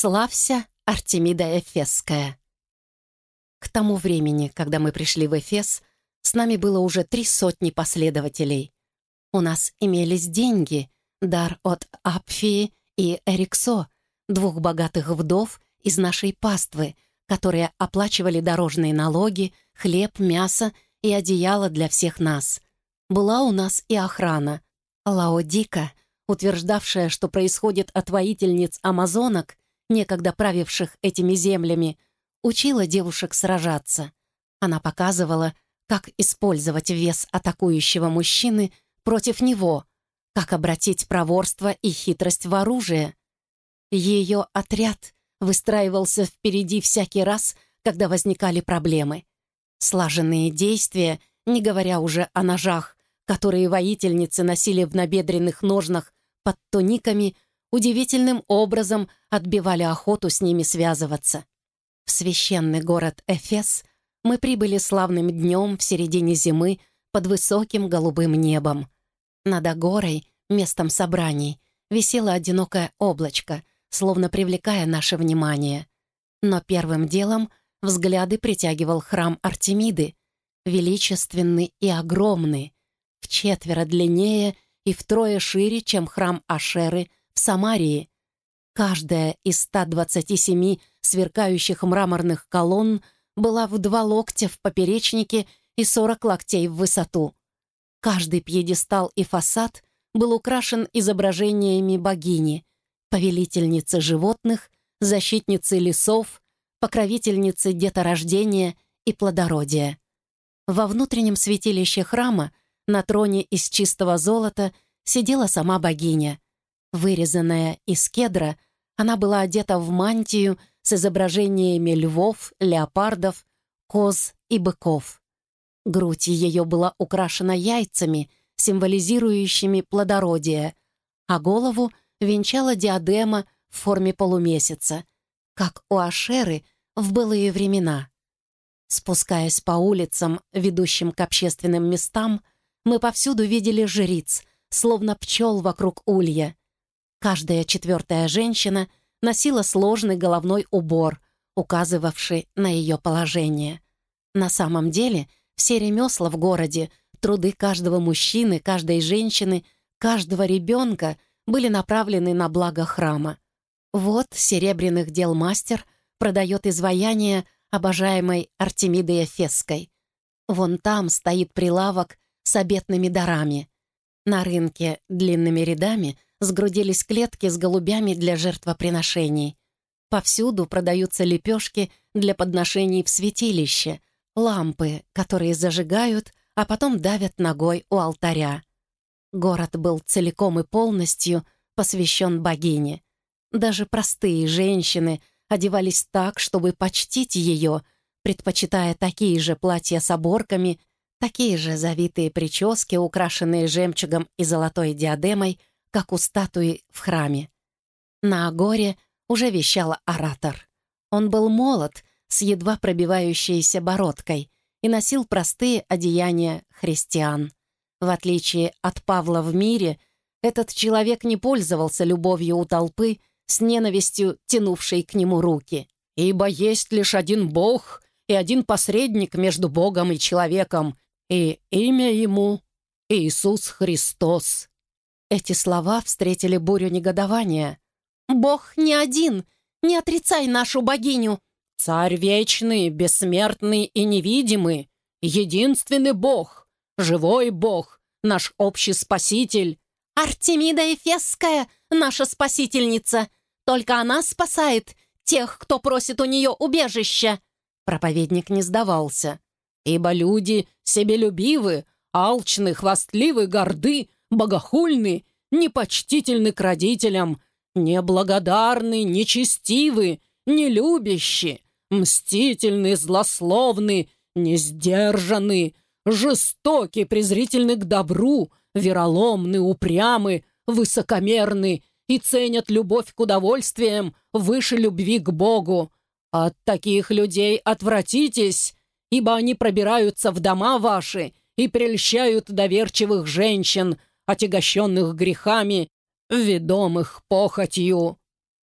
Славься, Артемида Эфесская. К тому времени, когда мы пришли в Эфес, с нами было уже три сотни последователей. У нас имелись деньги, дар от Апфии и Эриксо, двух богатых вдов из нашей паствы, которые оплачивали дорожные налоги, хлеб, мясо и одеяло для всех нас. Была у нас и охрана. Лаодика, утверждавшая, что происходит от воительниц амазонок, некогда правивших этими землями, учила девушек сражаться. Она показывала, как использовать вес атакующего мужчины против него, как обратить проворство и хитрость в оружие. Ее отряд выстраивался впереди всякий раз, когда возникали проблемы. Слаженные действия, не говоря уже о ножах, которые воительницы носили в набедренных ножнах под туниками, удивительным образом отбивали охоту с ними связываться. В священный город Эфес мы прибыли славным днем в середине зимы под высоким голубым небом. Над Агорой, местом собраний, висело одинокое облачко, словно привлекая наше внимание. Но первым делом взгляды притягивал храм Артемиды, величественный и огромный, в четверо длиннее и втрое шире, чем храм Ашеры Самарии. Каждая из 127 сверкающих мраморных колонн была в два локтя в поперечнике и 40 локтей в высоту. Каждый пьедестал и фасад был украшен изображениями богини, повелительницы животных, защитницы лесов, покровительницы деторождения и плодородия. Во внутреннем святилище храма на троне из чистого золота сидела сама богиня. Вырезанная из кедра, она была одета в мантию с изображениями львов, леопардов, коз и быков. Грудь ее была украшена яйцами, символизирующими плодородие, а голову венчала диадема в форме полумесяца, как у Ашеры в былые времена. Спускаясь по улицам, ведущим к общественным местам, мы повсюду видели жриц, словно пчел вокруг улья. Каждая четвертая женщина носила сложный головной убор, указывавший на ее положение. На самом деле, все ремесла в городе, труды каждого мужчины, каждой женщины, каждого ребенка были направлены на благо храма. Вот серебряных дел мастер продает изваяние обожаемой Артемиды Эфесской. Вон там стоит прилавок с обетными дарами. На рынке длинными рядами сгрудились клетки с голубями для жертвоприношений. Повсюду продаются лепешки для подношений в святилище, лампы, которые зажигают, а потом давят ногой у алтаря. Город был целиком и полностью посвящен богине. Даже простые женщины одевались так, чтобы почтить ее, предпочитая такие же платья с оборками Такие же завитые прически, украшенные жемчугом и золотой диадемой, как у статуи в храме. На Агоре уже вещал оратор. Он был молод, с едва пробивающейся бородкой, и носил простые одеяния христиан. В отличие от Павла в мире, этот человек не пользовался любовью у толпы, с ненавистью тянувшей к нему руки. «Ибо есть лишь один Бог и один посредник между Богом и человеком, и имя ему — Иисус Христос». Эти слова встретили бурю негодования. «Бог не один! Не отрицай нашу богиню!» «Царь вечный, бессмертный и невидимый, единственный Бог, живой Бог, наш общий Спаситель!» «Артемида Эфесская, наша спасительница! Только она спасает тех, кто просит у нее убежища!» Проповедник не сдавался ибо люди себелюбивы, алчны, хвастливы, горды, богохульны, непочтительны к родителям, неблагодарны, нечестивы, нелюбящи, мстительны, злословны, несдержаны, жестоки, презрительны к добру, вероломны, упрямы, высокомерны и ценят любовь к удовольствиям выше любви к Богу. От таких людей отвратитесь, ибо они пробираются в дома ваши и прельщают доверчивых женщин, отягощенных грехами, ведомых похотью».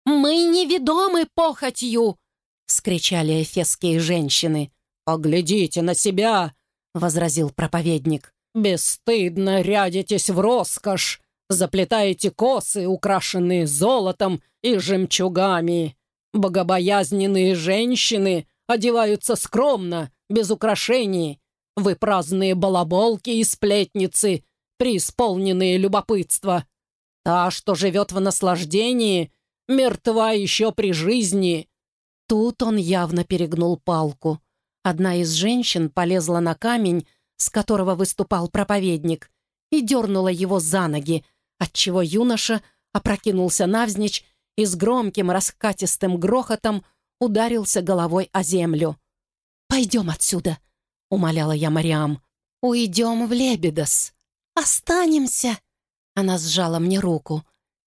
«Мы неведомы похотью!» — скричали эфесские женщины. «Поглядите на себя!» — возразил проповедник. «Бесстыдно рядитесь в роскошь, заплетаете косы, украшенные золотом и жемчугами. Богобоязненные женщины одеваются скромно, без украшений. Вы праздные балаболки и сплетницы, преисполненные любопытства. Та, что живет в наслаждении, мертва еще при жизни». Тут он явно перегнул палку. Одна из женщин полезла на камень, с которого выступал проповедник, и дернула его за ноги, отчего юноша опрокинулся навзничь и с громким раскатистым грохотом ударился головой о землю. «Пойдем отсюда», — умоляла я Мариам. «Уйдем в Лебедос. Останемся». Она сжала мне руку.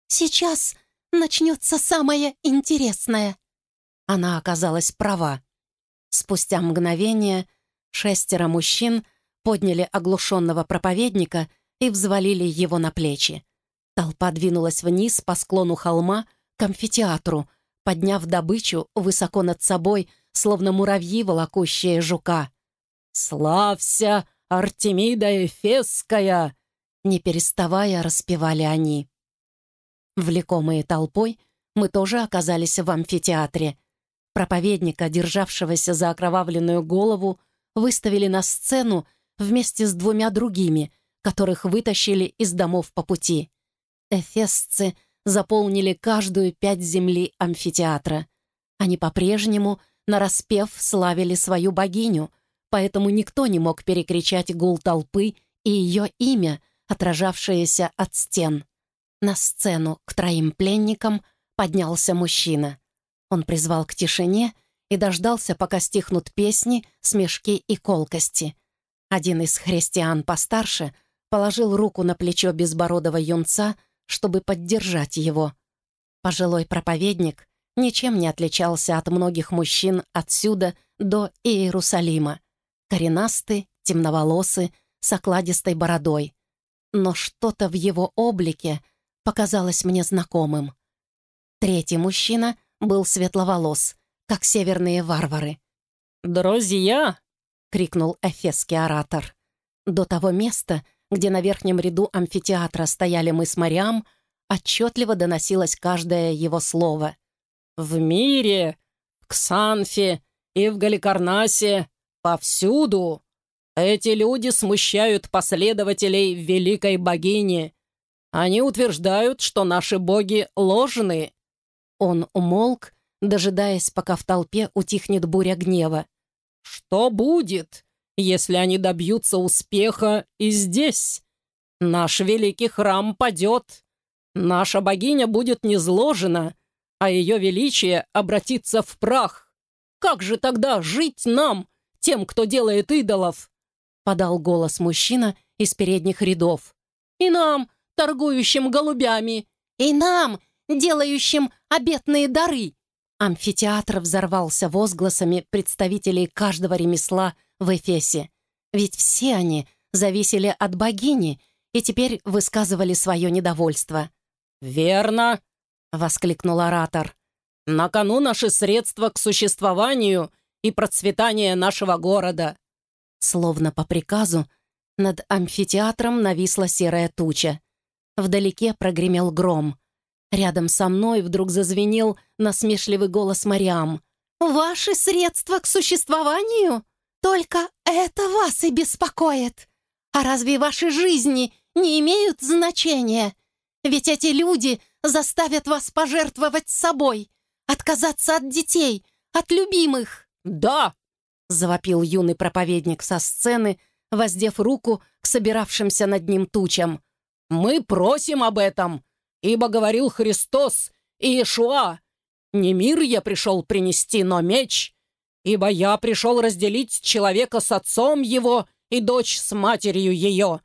«Сейчас начнется самое интересное». Она оказалась права. Спустя мгновение шестеро мужчин подняли оглушенного проповедника и взвалили его на плечи. Толпа двинулась вниз по склону холма к амфитеатру, подняв добычу высоко над собой, словно муравьи, волокущие жука. «Славься, Артемида Эфесская!» Не переставая, распевали они. Влекомые толпой, мы тоже оказались в амфитеатре. Проповедника, державшегося за окровавленную голову, выставили на сцену вместе с двумя другими, которых вытащили из домов по пути. Эфесцы заполнили каждую пять земли амфитеатра. Они по-прежнему, нараспев, славили свою богиню, поэтому никто не мог перекричать гул толпы и ее имя, отражавшееся от стен. На сцену к троим пленникам поднялся мужчина. Он призвал к тишине и дождался, пока стихнут песни, смешки и колкости. Один из христиан постарше положил руку на плечо безбородого юнца, чтобы поддержать его. Пожилой проповедник ничем не отличался от многих мужчин отсюда до Иерусалима. Коренастый, темноволосый, с окладистой бородой. Но что-то в его облике показалось мне знакомым. Третий мужчина был светловолос, как северные варвары. «Друзья!» — крикнул эфесский оратор. До того места, где на верхнем ряду амфитеатра стояли мы с Мариам, отчетливо доносилось каждое его слово. «В мире, в Ксанфе и в Галикарнасе, повсюду эти люди смущают последователей великой богини. Они утверждают, что наши боги ложны». Он умолк, дожидаясь, пока в толпе утихнет буря гнева. «Что будет, если они добьются успеха и здесь. Наш великий храм падет, наша богиня будет низложена, а ее величие обратится в прах. Как же тогда жить нам, тем, кто делает идолов?» Подал голос мужчина из передних рядов. «И нам, торгующим голубями!» «И нам, делающим обетные дары!» Амфитеатр взорвался возгласами представителей каждого ремесла в Эфесе. Ведь все они зависели от богини и теперь высказывали свое недовольство. «Верно!» — воскликнул оратор. «На кону наши средства к существованию и процветанию нашего города». Словно по приказу, над амфитеатром нависла серая туча. Вдалеке прогремел гром. Рядом со мной вдруг зазвенел насмешливый голос Мариам. «Ваши средства к существованию?» Только это вас и беспокоит. А разве ваши жизни не имеют значения? Ведь эти люди заставят вас пожертвовать собой, отказаться от детей, от любимых». «Да!» — завопил юный проповедник со сцены, воздев руку к собиравшимся над ним тучам. «Мы просим об этом, ибо говорил Христос и Иешуа. Не мир я пришел принести, но меч ибо я пришел разделить человека с отцом его и дочь с матерью ее.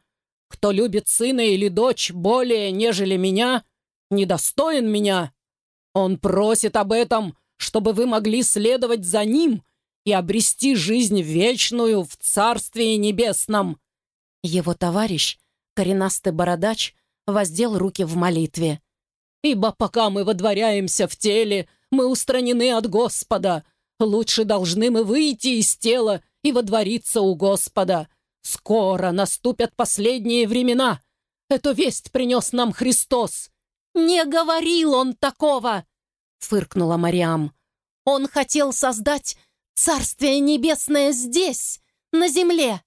Кто любит сына или дочь более, нежели меня, недостоин меня. Он просит об этом, чтобы вы могли следовать за ним и обрести жизнь вечную в Царстве Небесном». Его товарищ, коренастый бородач, воздел руки в молитве. ибо пока мы водворяемся в теле, мы устранены от Господа. Лучше должны мы выйти из тела и водвориться у Господа. Скоро наступят последние времена. Эту весть принес нам Христос. «Не говорил он такого!» — фыркнула Мариам. «Он хотел создать Царствие Небесное здесь, на земле.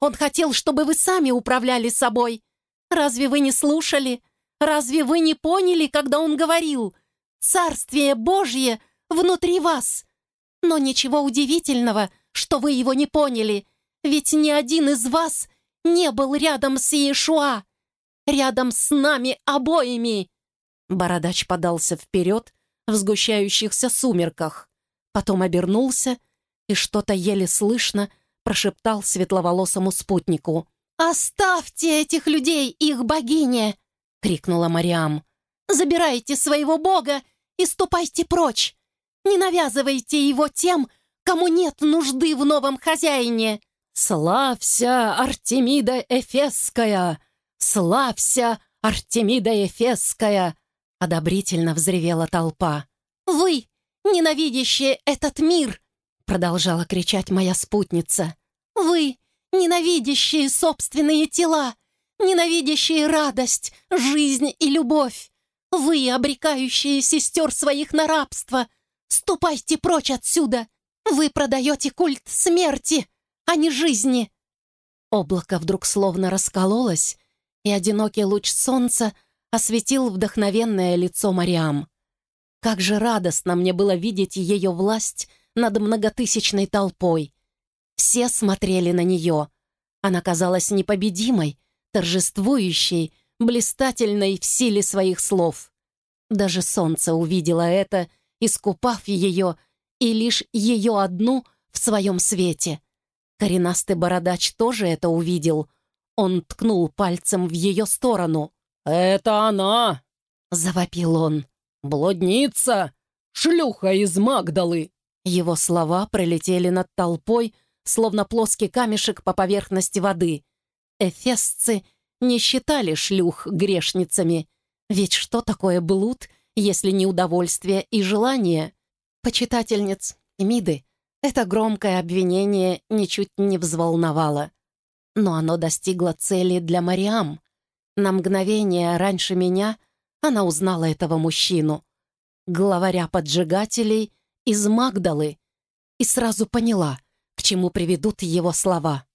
Он хотел, чтобы вы сами управляли собой. Разве вы не слушали? Разве вы не поняли, когда он говорил «Царствие Божье внутри вас»? Но ничего удивительного, что вы его не поняли, ведь ни один из вас не был рядом с Иешуа, рядом с нами обоими. Бородач подался вперед в сгущающихся сумерках, потом обернулся и что-то еле слышно прошептал светловолосому спутнику. «Оставьте этих людей, их богине!» — крикнула Мариам. «Забирайте своего бога и ступайте прочь! Не навязывайте его тем, кому нет нужды в новом хозяине!» «Славься, Артемида Эфесская! Славься, Артемида Эфесская!» — одобрительно взревела толпа. «Вы, ненавидящие этот мир!» — продолжала кричать моя спутница. «Вы, ненавидящие собственные тела, ненавидящие радость, жизнь и любовь! Вы, обрекающие сестер своих на рабство! Ступайте прочь отсюда! Вы продаете культ смерти, а не жизни!» Облако вдруг словно раскололось, и одинокий луч солнца осветил вдохновенное лицо Мариам. Как же радостно мне было видеть ее власть над многотысячной толпой. Все смотрели на нее. Она казалась непобедимой, торжествующей, блистательной в силе своих слов. Даже солнце увидело это, искупав ее, и лишь ее одну в своем свете. Коренастый бородач тоже это увидел. Он ткнул пальцем в ее сторону. «Это она!» — завопил он. «Блудница! Шлюха из Магдалы!» Его слова пролетели над толпой, словно плоский камешек по поверхности воды. Эфесцы не считали шлюх грешницами. Ведь что такое блуд, если не удовольствие и желание? Почитательниц Миды это громкое обвинение ничуть не взволновало. Но оно достигло цели для Мариам. На мгновение раньше меня она узнала этого мужчину. Главаря поджигателей — из Магдалы и сразу поняла, к чему приведут его слова.